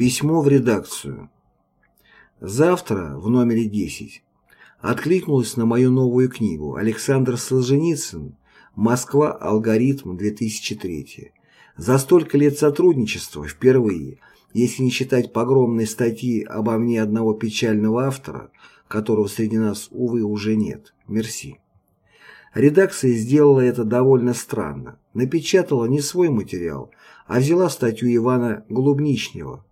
Письмо в редакцию. Завтра в номере 10 откликнулась на мою новую книгу Александр Солженицын «Москва. Алгоритм. 2003». За столько лет сотрудничества впервые, если не считать погромной статьи обо мне одного печального автора, которого среди нас, увы, уже нет. Мерси. Редакция сделала это довольно странно. Напечатала не свой материал, а взяла статью Ивана Голубничнева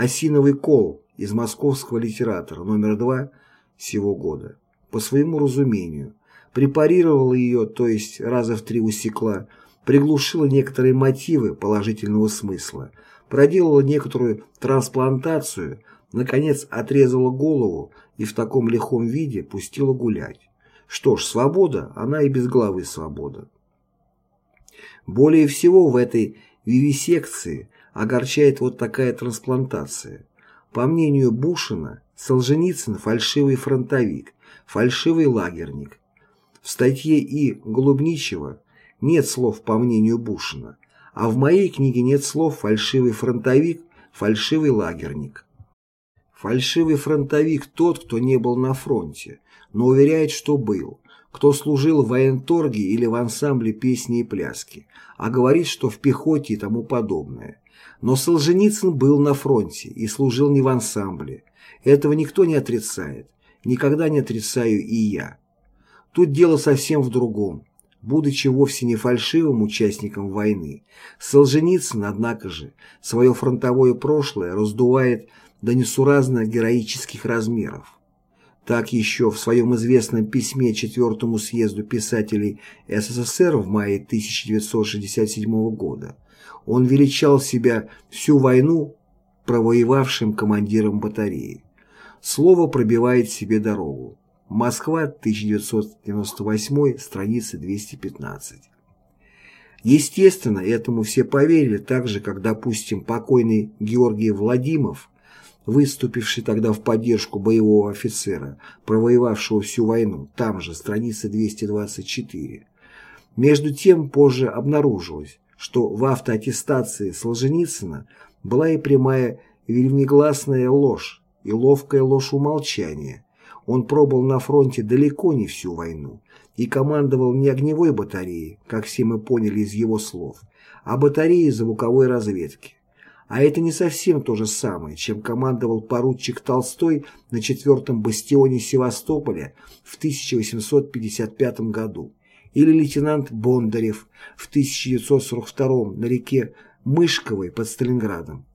«Осиновый кол» из московского литератора номер два сего года. По своему разумению. Препарировала ее, то есть раза в три усекла, приглушила некоторые мотивы положительного смысла, проделала некоторую трансплантацию, наконец отрезала голову и в таком лихом виде пустила гулять. Что ж, свобода, она и без главы свобода. Более всего в этой вивисекции огорчает вот такая трансплантация. По мнению Бушина, Солженицын – фальшивый фронтовик, фальшивый лагерник. В статье И. Голубничева нет слов по мнению Бушина, а в моей книге нет слов «фальшивый фронтовик», «фальшивый лагерник». Фальшивый фронтовик тот, кто не был на фронте, но уверяет, что был, кто служил в военторге или в ансамбле песни и пляски, а говорит, что в пехоте и тому подобное. Но Солженицын был на фронте и служил не в ансамбле. Этого никто не отрицает. Никогда не отрицаю и я. Тут дело совсем в другом. Будучи вовсе не фальшивым участником войны, Солженицын, однако же, свое фронтовое прошлое раздувает до несуразно героических размеров. Так еще в своем известном письме Четвертому съезду писателей СССР в мае 1967 года он величал себя всю войну провоевавшим командиром батареи. Слово пробивает себе дорогу. Москва, 1998, страница 215. Естественно, этому все поверили так же, как, допустим, покойный Георгий Владимов выступивший тогда в поддержку боевого офицера, провоевавшего всю войну, там же, страница 224. Между тем позже обнаружилось, что в автоаттестации Солженицына была и прямая вельмигласная ложь, и ловкая ложь умолчания. Он пробыл на фронте далеко не всю войну и командовал не огневой батареей, как все мы поняли из его слов, а батареей звуковой разведки. А это не совсем то же самое, чем командовал поручик Толстой на четвертом бастионе Севастополя в 1855 году или лейтенант Бондарев в 1942 на реке Мышковой под Сталинградом.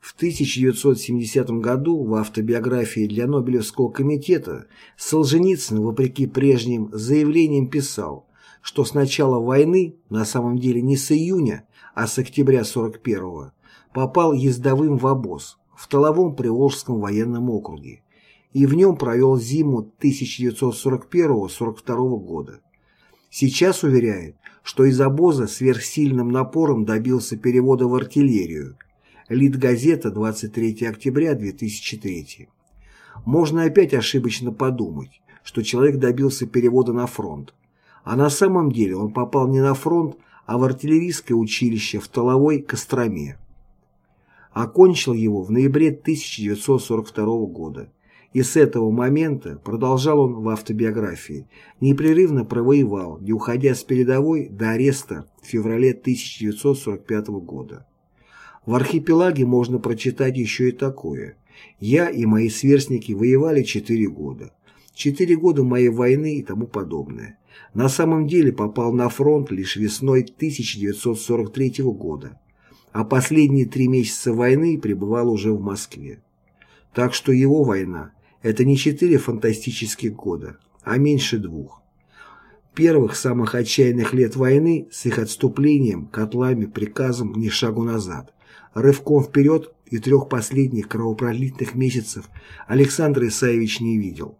В 1970 году в автобиографии для Нобелевского комитета Солженицын, вопреки прежним заявлениям, писал, что с начала войны, на самом деле не с июня, а с октября 41 года, попал ездовым в обоз в Толовом Приволжском военном округе и в нем провел зиму 1941-42 года. Сейчас уверяет, что из обоза сверхсильным напором добился перевода в артиллерию. Литгазета, 23 октября 2003. Можно опять ошибочно подумать, что человек добился перевода на фронт. А на самом деле он попал не на фронт, а в артиллерийское училище в Толовой Костроме. Окончил его в ноябре 1942 года. И с этого момента, продолжал он в автобиографии, непрерывно провоевал, не уходя с передовой до ареста в феврале 1945 года. В архипелаге можно прочитать еще и такое. Я и мои сверстники воевали четыре года. Четыре года моей войны и тому подобное. На самом деле попал на фронт лишь весной 1943 года а последние три месяца войны пребывал уже в Москве. Так что его война – это не четыре фантастических года, а меньше двух. Первых самых отчаянных лет войны с их отступлением, котлами, приказом ни шагу назад, рывком вперед и трех последних кровопролитных месяцев Александр Исаевич не видел.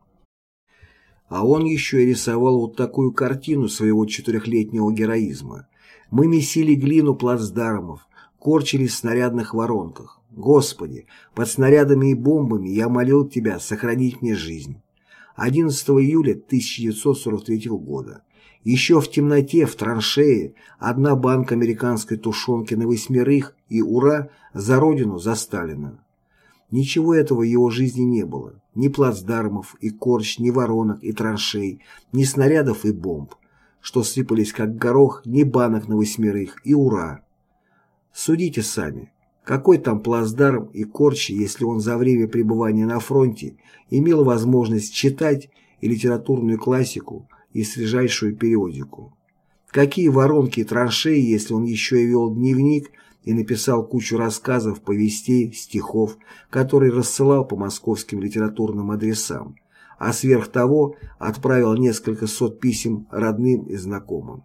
А он еще и рисовал вот такую картину своего четырехлетнего героизма. Мы месили глину плацдармов, корчились в снарядных воронках. Господи, под снарядами и бомбами я молил Тебя сохранить мне жизнь. 11 июля 1943 года. Еще в темноте, в траншее, одна банка американской тушенки на восьмерых и ура за родину, за Сталина. Ничего этого в его жизни не было. Ни плацдармов и корч, ни воронок и траншей, ни снарядов и бомб, что сыпались как горох, ни банок на восьмерых и ура. Судите сами, какой там плацдарм и корч, если он за время пребывания на фронте имел возможность читать и литературную классику, и свежайшую периодику. Какие воронки и траншеи, если он еще и вел дневник и написал кучу рассказов, повестей, стихов, которые рассылал по московским литературным адресам, а сверх того отправил несколько сот писем родным и знакомым.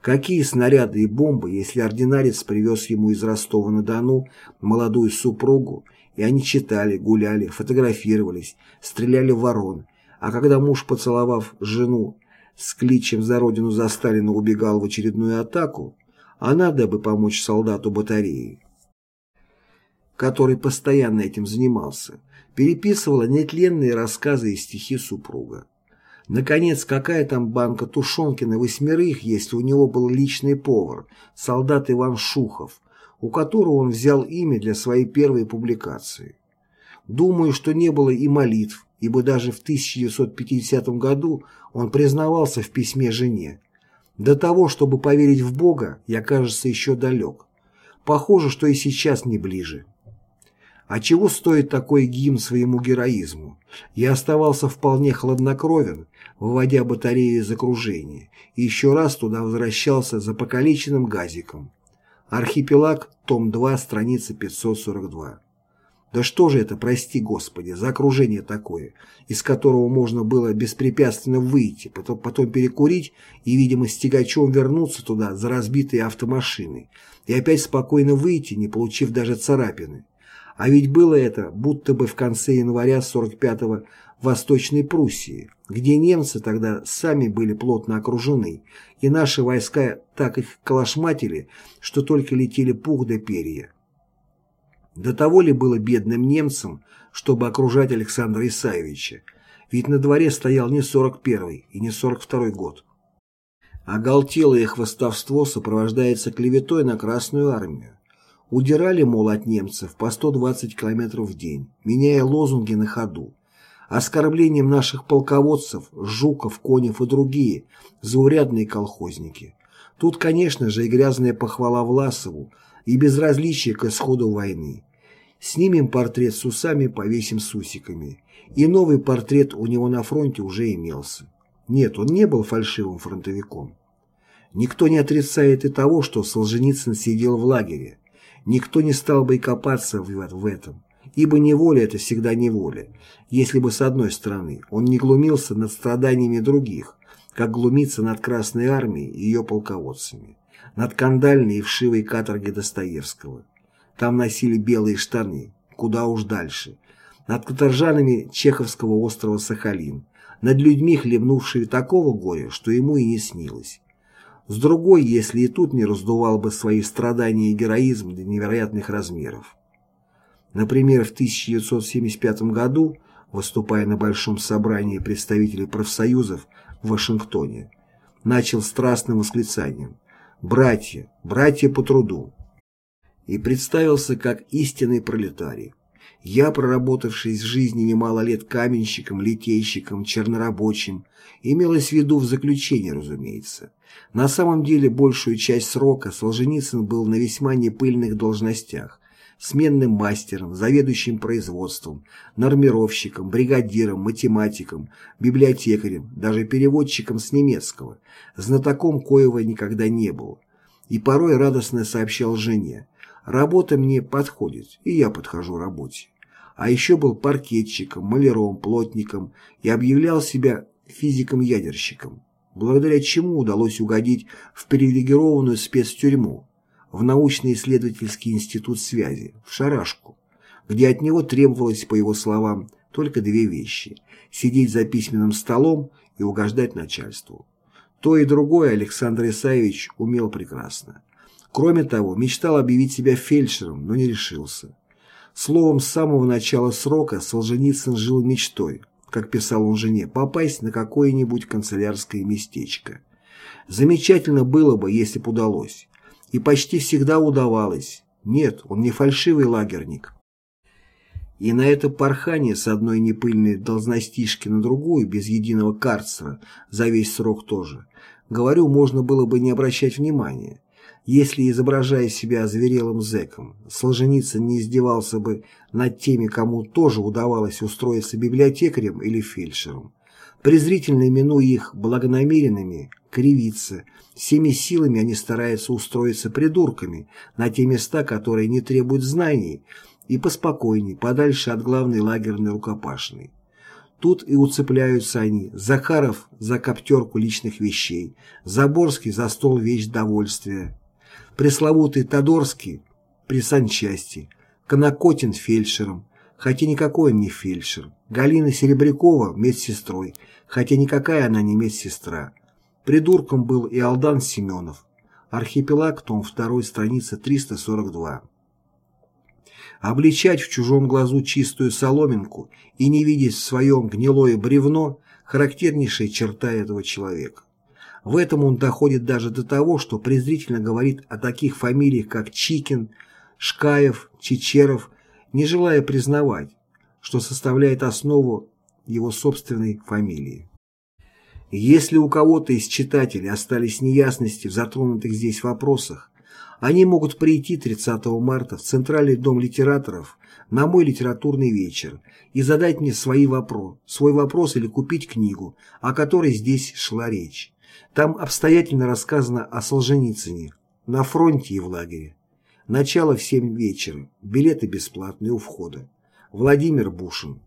Какие снаряды и бомбы, если ординарец привез ему из Ростова-на-Дону молодую супругу, и они читали, гуляли, фотографировались, стреляли в ворон, а когда муж, поцеловав жену, с кличем за родину за Сталина убегал в очередную атаку, она, дабы помочь солдату батареи, который постоянно этим занимался, переписывала нетленные рассказы и стихи супруга. Наконец, какая там банка тушенки на восьмерых, если у него был личный повар, солдат Иван Шухов, у которого он взял имя для своей первой публикации. Думаю, что не было и молитв, ибо даже в 1950 году он признавался в письме жене. До того, чтобы поверить в Бога, я, кажется, еще далек. Похоже, что и сейчас не ближе. А чего стоит такой гимн своему героизму? Я оставался вполне хладнокровен, выводя батареи из окружения, и еще раз туда возвращался за покалеченным газиком. Архипелаг, том 2, страница 542. Да что же это, прости Господи, за окружение такое, из которого можно было беспрепятственно выйти, потом, потом перекурить и, видимо, с тягачом вернуться туда за разбитые автомашины и опять спокойно выйти, не получив даже царапины. А ведь было это будто бы в конце января 45-го в Восточной Пруссии, где немцы тогда сами были плотно окружены, и наши войска так их калашматили, что только летели пух да перья. До того ли было бедным немцам, чтобы окружать Александра Исаевича, ведь на дворе стоял не 41 и не 42 год. Оголтелое хвостовство сопровождается клеветой на Красную Армию. Удирали, мол, от немцев по 120 километров в день, меняя лозунги на ходу. Оскорблением наших полководцев, Жуков, Конев и другие, заурядные колхозники. Тут, конечно же, и грязная похвала Власову, и безразличие к исходу войны. Снимем портрет с усами, повесим с усиками. И новый портрет у него на фронте уже имелся. Нет, он не был фальшивым фронтовиком. Никто не отрицает и того, что Солженицын сидел в лагере. Никто не стал бы и копаться в, этом. Ибо неволя – это всегда неволя. Если бы, с одной стороны, он не глумился над страданиями других, как глумится над Красной Армией и ее полководцами, над кандальной и вшивой каторгой Достоевского. Там носили белые штаны, куда уж дальше. Над каторжанами Чеховского острова Сахалин, над людьми, хлебнувшими такого горя, что ему и не снилось. С другой, если и тут не раздувал бы свои страдания и героизм до невероятных размеров. Например, в 1975 году, выступая на Большом собрании представителей профсоюзов в Вашингтоне, начал страстным восклицанием «Братья, братья по труду, и представился как истинный пролетарий. Я, проработавший в жизни немало лет каменщиком, литейщиком, чернорабочим, имелось в виду в заключении, разумеется. На самом деле большую часть срока Солженицын был на весьма непыльных должностях, сменным мастером, заведующим производством, нормировщиком, бригадиром, математиком, библиотекарем, даже переводчиком с немецкого, знатоком коего никогда не был. И порой радостно сообщал жене, Работа мне подходит, и я подхожу работе. А еще был паркетчиком, маляром, плотником и объявлял себя физиком-ядерщиком, благодаря чему удалось угодить в привилегированную спецтюрьму, в научно-исследовательский институт связи, в Шарашку, где от него требовалось, по его словам, только две вещи – сидеть за письменным столом и угождать начальству. То и другое Александр Исаевич умел прекрасно. Кроме того, мечтал объявить себя фельдшером, но не решился. Словом, с самого начала срока Солженицын жил мечтой, как писал он жене, попасть на какое-нибудь канцелярское местечко. Замечательно было бы, если бы удалось. И почти всегда удавалось. Нет, он не фальшивый лагерник. И на это порхание с одной непыльной должностишки на другую, без единого карцера, за весь срок тоже, говорю, можно было бы не обращать внимания. Если, изображая себя озверелым зэком, Солженицын не издевался бы над теми, кому тоже удавалось устроиться библиотекарем или фельдшером, презрительно именуя их благонамеренными, кривиться, всеми силами они стараются устроиться придурками на те места, которые не требуют знаний, и поспокойней, подальше от главной лагерной рукопашной. Тут и уцепляются они. Захаров за коптерку личных вещей, Заборский за стол вещь довольствия, пресловутый Тодорский при санчасти, Конокотин фельдшером, хотя никакой он не фельдшер, Галина Серебрякова медсестрой, хотя никакая она не медсестра. Придурком был и Алдан Семенов. Архипелаг, том 2, страница 342 обличать в чужом глазу чистую соломинку и не видеть в своем гнилое бревно – характернейшая черта этого человека. В этом он доходит даже до того, что презрительно говорит о таких фамилиях, как Чикин, Шкаев, Чечеров, не желая признавать, что составляет основу его собственной фамилии. Если у кого-то из читателей остались неясности в затронутых здесь вопросах, они могут прийти 30 марта в Центральный дом литераторов на мой литературный вечер и задать мне свои вопрос, свой вопрос или купить книгу, о которой здесь шла речь. Там обстоятельно рассказано о Солженицыне, на фронте и в лагере. Начало в 7 вечера, билеты бесплатные у входа. Владимир Бушин